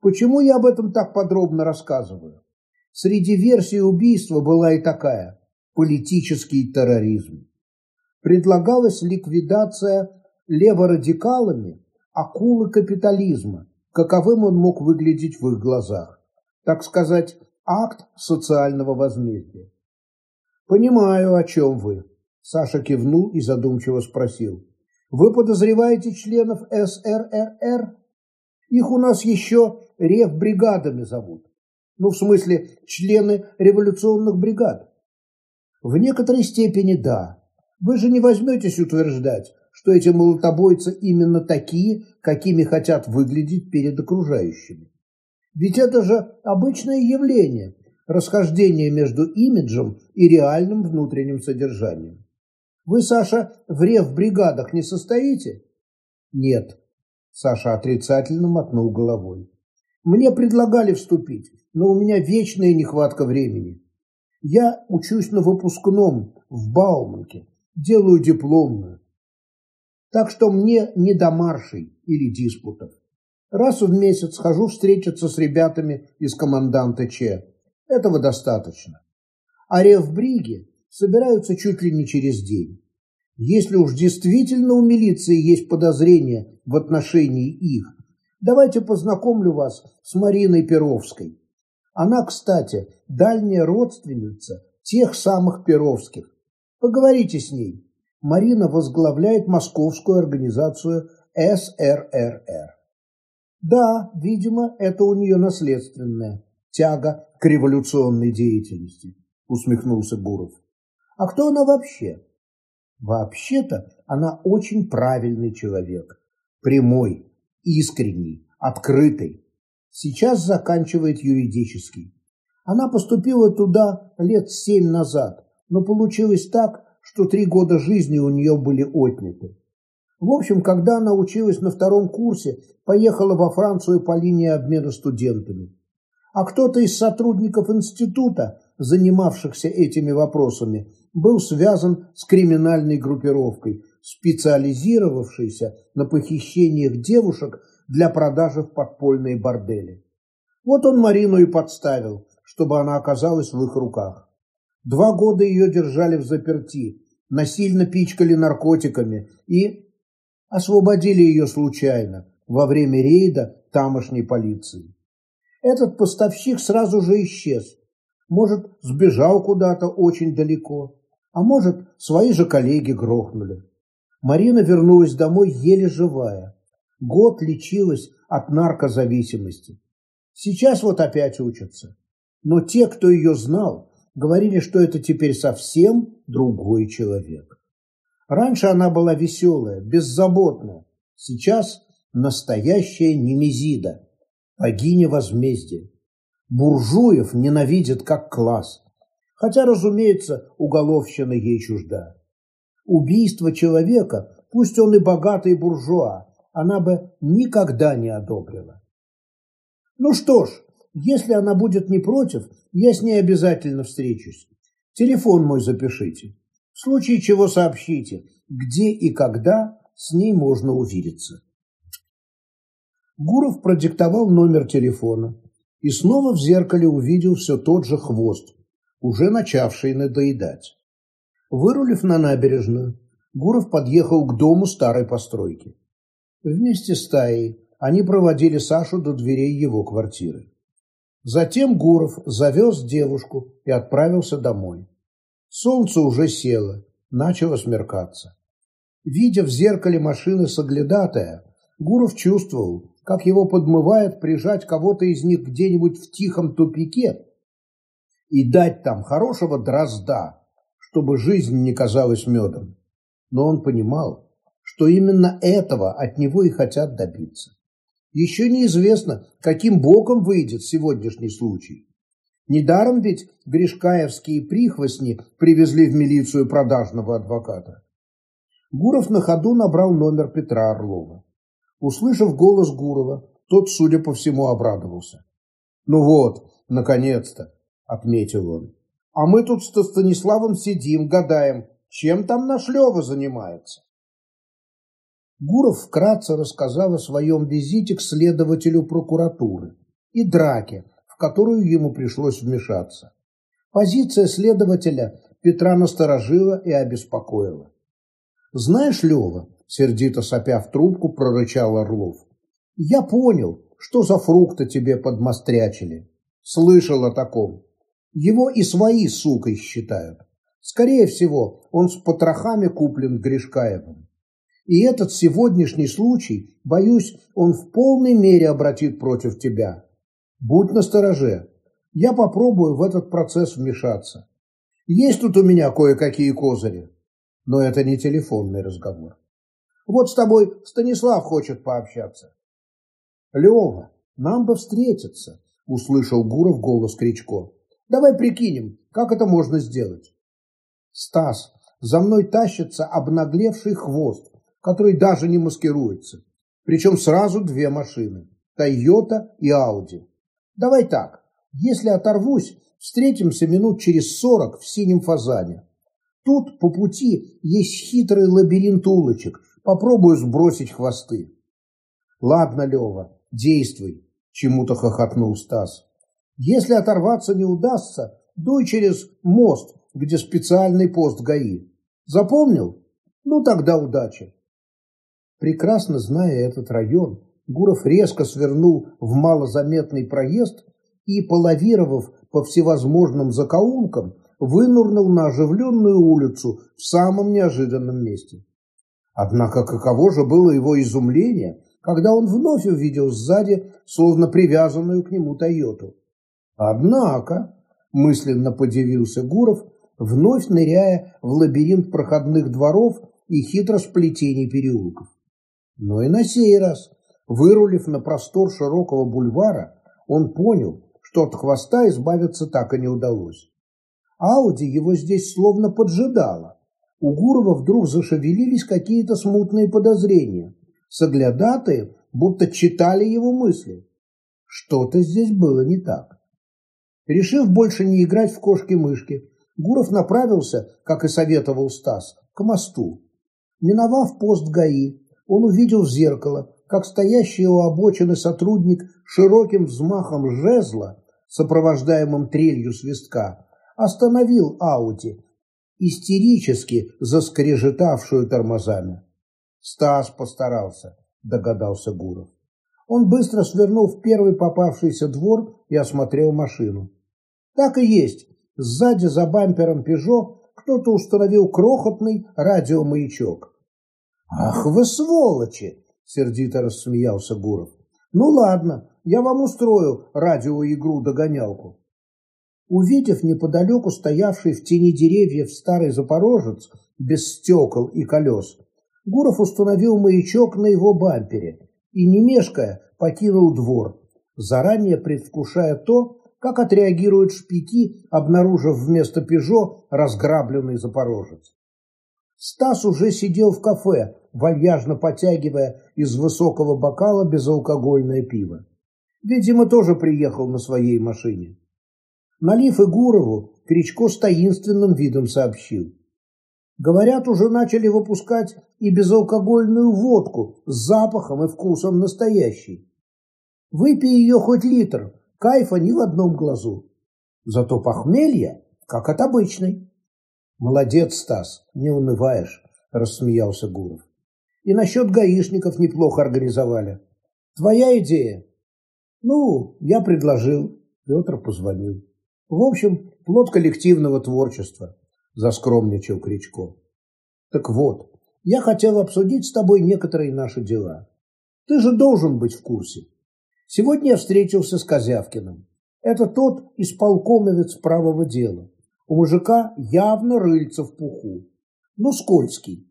Speaker 1: Почему я об этом так подробно рассказываю? Среди версий убийства была и такая – политический терроризм. Предлагалась ликвидация леворадикалами акулы капитализма, каковым он мог выглядеть в их глазах. Так сказать, акт социального возмездия. «Понимаю, о чем вы», – Саша кивнул и задумчиво спросил. «Вы подозреваете членов СРРР? Их у нас еще ревбригадами зовут. Ну, в смысле, члены революционных бригад. В некоторой степени да. Вы же не возьметесь утверждать, что эти молотобойцы именно такие, какими хотят выглядеть перед окружающими. Ведь это же обычное явление – расхождение между имиджем и реальным внутренним содержанием. Вы, Саша, в рев-бригадах не состоите? Нет. Саша отрицательно мотнул головой. Мне предлагали вступить, но у меня вечная нехватка времени. Я учусь на выпускном в Бауманке, делаю дипломную. Так что мне не до маршей или диспутов. Раз в месяц хожу встретиться с ребятами из команданта Ч. Этого достаточно. А ревбриги собираются чуть ли не через день. Если уж действительно у милиции есть подозрения в отношении их, давайте познакомлю вас с Мариной Перовской. Она, кстати, дальняя родственница тех самых Перовских. Поговорите с ней. Марина возглавляет московскую организацию СРРР. Да, видимо, это у нее наследственная тяга к революционной деятельности, усмехнулся Гуров. А кто она вообще? Вообще-то она очень правильный человек, прямой, искренний, открытый. Сейчас заканчивает юридический. Она поступила туда лет семь назад, но получилось так, что три года жизни у нее были отняты. В общем, когда она училась на втором курсе, поехала во Францию по линии обмена студентами. А кто-то из сотрудников института, занимавшихся этими вопросами, был связан с криминальной группировкой, специализировавшейся на похищениях девушек для продажи в подпольные бордели. Вот он Марину и подставил, чтобы она оказалась в их руках. Два года ее держали в заперти, насильно пичкали наркотиками и освободили ее случайно во время рейда тамошней полиции. Этот поставщик сразу же исчез. Может, сбежал куда-то очень далеко, а может, свои же коллеги грохнули. Марина вернулась домой еле живая. Год лечилась от наркозависимости. Сейчас вот опять учатся. Но те, кто ее знал, говорили, что это теперь совсем другой человек. Раньше она была веселая, беззаботная, сейчас настоящая немезида, богиня возмездия. Буржуев ненавидит как класс, хотя, разумеется, уголовщина ей чужда. Убийство человека, пусть он и богатый буржуа, она бы никогда не одобрила. Ну что ж, если она будет не против, я с ней обязательно встречусь. Телефон мой запишите. В случае чего сообщите, где и когда с ней можно увидеться. Гуров продиктовал номер телефона и снова в зеркале увидел все тот же хвост, уже начавший надоедать. Вырулив на набережную, Гуров подъехал к дому старой постройки. Вместе с Таей они проводили Сашу до дверей его квартиры. Затем Гуров завез девушку и отправился домой. Солнце уже село, начало смеркаться. Видя в зеркале машины соглядатая, Гуров чувствовал, как его подмывает прижать кого-то из них где-нибудь в тихом тупике и дать там хорошего дрозда, чтобы жизнь не казалась медом. Но он понимал, что именно этого от него и хотят добиться. Еще неизвестно, каким боком выйдет сегодняшний случай. Недаром ведь гришкаевские прихвостни привезли в милицию продажного адвоката. Гуров на ходу набрал номер Петра Орлова. Услышав голос Гурова, тот, судя по всему, обрадовался. «Ну вот, наконец-то!» – отметил он. «А мы тут с Станиславом сидим, гадаем, чем там наш Лева занимается?» Гуров вкратце рассказал о своем визите к следователю прокуратуры и драке, в которую ему пришлось вмешаться. Позиция следователя Петра насторожила и обеспокоила. «Знаешь, Лева, — сердито сопя в трубку, прорычал Орлов, — я понял, что за фрукты тебе подмострячили. Слышал о таком. Его и свои сукой считают. Скорее всего, он с потрохами куплен Гришкаевым. И этот сегодняшний случай, боюсь, он в полной мере обратит против тебя. Будь настороже. Я попробую в этот процесс вмешаться. Есть тут у меня кое-какие козыри, но это не телефонный разговор. Вот с тобой Станислав хочет пообщаться. Лева, нам бы встретиться, услышал Гуров голос Кричко. Давай прикинем, как это можно сделать. Стас, за мной тащится обнаглевший хвост, который даже не маскируется. Причем сразу две машины – Тойота и Ауди. Давай так, если оторвусь, встретимся минут через сорок в синем фазане. Тут по пути есть хитрый лабиринт улочек. Попробую сбросить хвосты. Ладно, Лева, действуй, чему-то хохотнул Стас. Если оторваться не удастся, дуй через мост, где специальный пост ГАИ. Запомнил? Ну тогда удачи. Прекрасно зная этот район, Гуров резко свернул в малозаметный проезд и, половировав по всевозможным закоулкам, вынурнул на оживленную улицу в самом неожиданном месте. Однако каково же было его изумление, когда он вновь увидел сзади словно привязанную к нему Тойоту. Однако, мысленно подивился Гуров, вновь ныряя в лабиринт проходных дворов и хитросплетений переулков. Но и на сей раз Вырулив на простор широкого бульвара, он понял, что от хвоста избавиться так и не удалось. Ауди его здесь словно поджидала. У Гурова вдруг зашевелились какие-то смутные подозрения. Соглядатые будто читали его мысли. Что-то здесь было не так. Решив больше не играть в кошки-мышки, Гуров направился, как и советовал Стас, к мосту. Миновав пост ГАИ, он увидел в зеркало, как стоящий у обочины сотрудник широким взмахом жезла, сопровождаемым трелью свистка, остановил Ауди, истерически заскрежетавшую тормозами. Стас постарался, догадался Гуров. Он быстро свернул в первый попавшийся двор и осмотрел машину. Так и есть, сзади за бампером «Пежо» кто-то установил крохотный радиомаячок. «Ах вы сволочи!» сердито рассмеялся Гуров. Ну ладно, я вам устрою радиоигру-догонялку. Увидев неподалеку стоявший в тени деревьев старый запорожец без стекол и колес, Гуров установил маячок на его бампере и, не мешкая, покинул двор, заранее предвкушая то, как отреагируют шпики, обнаружив вместо «Пежо» разграбленный запорожец. Стас уже сидел в кафе, вальяжно потягивая из высокого бокала безалкогольное пиво. Видимо, тоже приехал на своей машине. Налив Игурову, Кричко с таинственным видом сообщил. Говорят, уже начали выпускать и безалкогольную водку с запахом и вкусом настоящей. Выпей ее хоть литр, кайфа ни в одном глазу. Зато похмелье, как от обычной. Молодец, Стас, не унываешь, рассмеялся Гуров. И насчет гаишников неплохо организовали. Твоя идея? Ну, я предложил. Петр позвонил. В общем, плод коллективного творчества, заскромничал Кричко. Так вот, я хотел обсудить с тобой некоторые наши дела. Ты же должен быть в курсе. Сегодня я встретился с Козявкиным. Это тот исполкомовец правого дела. У мужика явно рыльца в пуху, но скользкий.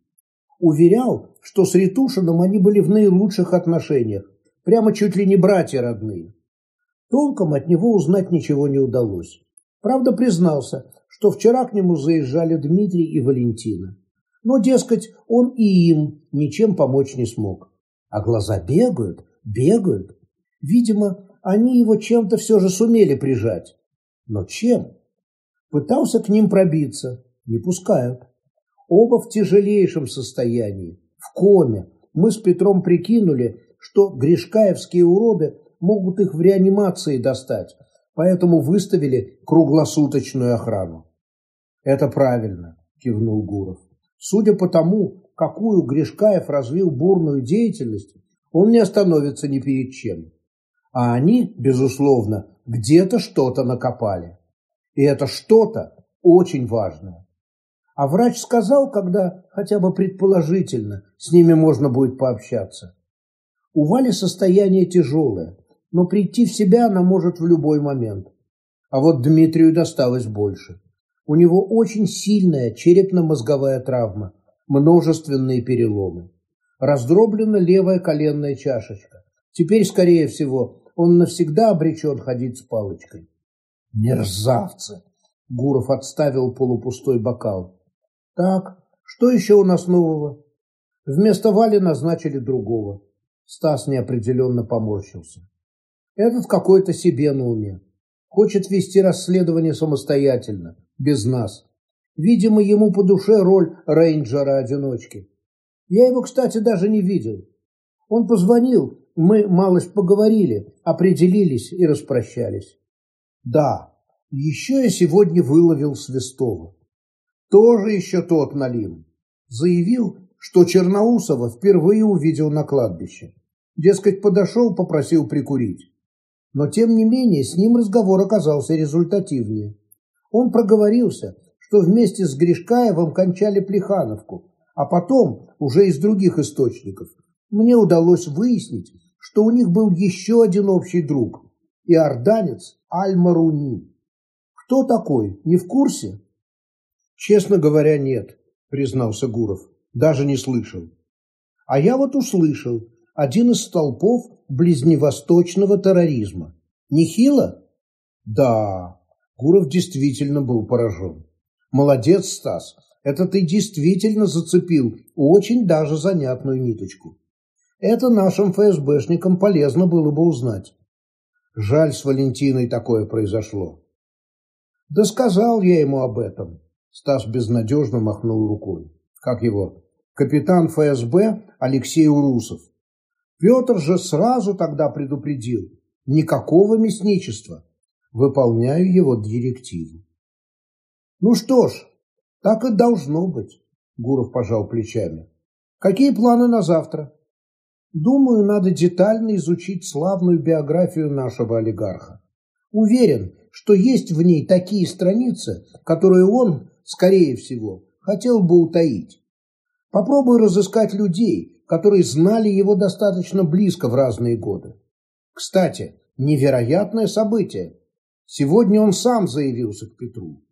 Speaker 1: Уверял, что с Ритушиным они были в наилучших отношениях, прямо чуть ли не братья родные. Толком от него узнать ничего не удалось. Правда, признался, что вчера к нему заезжали Дмитрий и Валентина. Но, дескать, он и им ничем помочь не смог. А глаза бегают, бегают. Видимо, они его чем-то все же сумели прижать. Но чем? Пытался к ним пробиться, не пускают. Оба в тяжелейшем состоянии, в коме. Мы с Петром прикинули, что гришкаевские уроды могут их в реанимации достать, поэтому выставили круглосуточную охрану. Это правильно, кивнул Гуров. Судя по тому, какую Гришкаев развил бурную деятельность, он не остановится ни перед чем. А они, безусловно, где-то что-то накопали. И это что-то очень важное. А врач сказал, когда хотя бы предположительно с ними можно будет пообщаться. У Вали состояние тяжелое, но прийти в себя она может в любой момент. А вот Дмитрию досталось больше. У него очень сильная черепно-мозговая травма, множественные переломы. Раздроблена левая коленная чашечка. Теперь, скорее всего, он навсегда обречен ходить с палочкой. Мерзавцы! Гуров отставил полупустой бокал. Так, что еще у нас нового? Вместо Вали назначили другого. Стас неопределенно поморщился. Этот какой-то себе на уме. Хочет вести расследование самостоятельно, без нас. Видимо, ему по душе роль рейнджера-одиночки. Я его, кстати, даже не видел. Он позвонил, мы малость поговорили, определились и распрощались. Да, еще я сегодня выловил Свистова. Тоже еще тот налим. Заявил, что Черноусова впервые увидел на кладбище. Дескать, подошел, попросил прикурить. Но, тем не менее, с ним разговор оказался результативнее. Он проговорился, что вместе с Гришкаевым кончали Плехановку, а потом, уже из других источников, мне удалось выяснить, что у них был еще один общий друг – иорданец Аль-Маруни. Кто такой, не в курсе? Честно говоря, нет, признался Гуров, даже не слышал. А я вот услышал, один из столпов ближневосточного терроризма. Нехило? Да, Гуров действительно был поражен. Молодец, Стас, это ты действительно зацепил очень даже занятную ниточку. Это нашим ФСБшникам полезно было бы узнать. Жаль, с Валентиной такое произошло. Да сказал я ему об этом. Стас безнадежно махнул рукой. Как его? Капитан ФСБ Алексей Урусов. Петр же сразу тогда предупредил. Никакого мясничества. Выполняю его директиву. Ну что ж, так и должно быть, Гуров пожал плечами. Какие планы на завтра? Думаю, надо детально изучить славную биографию нашего олигарха. Уверен, что есть в ней такие страницы, которые он, скорее всего, хотел бы утаить. Попробую разыскать людей, которые знали его достаточно близко в разные годы. Кстати, невероятное событие. Сегодня он сам заявился к Петру.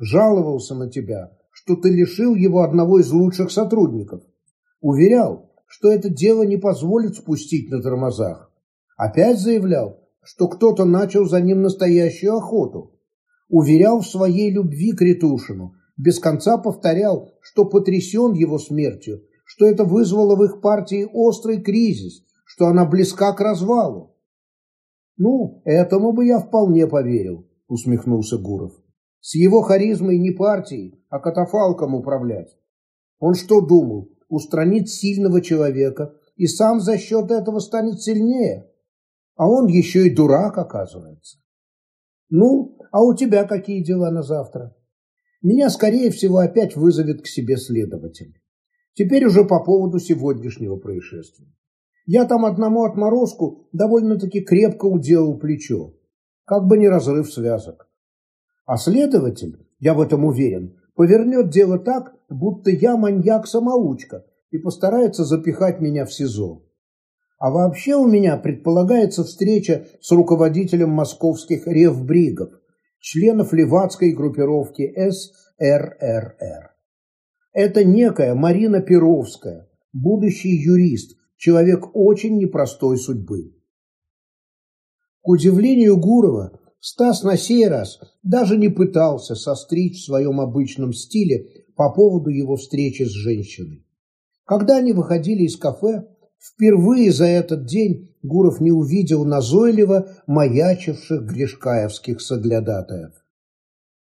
Speaker 1: Жаловался на тебя, что ты лишил его одного из лучших сотрудников. Уверял, что это дело не позволит спустить на тормозах. Опять заявлял, что кто-то начал за ним настоящую охоту. Уверял в своей любви к Ретушину, без конца повторял, что потрясен его смертью, что это вызвало в их партии острый кризис, что она близка к развалу. «Ну, этому бы я вполне поверил», — усмехнулся Гуров. «С его харизмой не партией, а катафалком управлять. Он что думал, устранить сильного человека и сам за счет этого станет сильнее? А он еще и дурак, оказывается. Ну, а у тебя какие дела на завтра?» Меня, скорее всего, опять вызовет к себе следователь. Теперь уже по поводу сегодняшнего происшествия. Я там одному отморозку довольно-таки крепко уделал плечо, как бы не разрыв связок. А следователь, я в этом уверен, повернет дело так, будто я маньяк-самоучка и постарается запихать меня в СИЗО. А вообще у меня предполагается встреча с руководителем московских ревбригов, членов левацкой группировки СРРР. Это некая Марина Перовская, будущий юрист, человек очень непростой судьбы. К удивлению Гурова, Стас на сей раз даже не пытался состричь в своем обычном стиле по поводу его встречи с женщиной. Когда они выходили из кафе, впервые за этот день Гуров не увидел назойливо маячивших гришкаевских соглядатаев.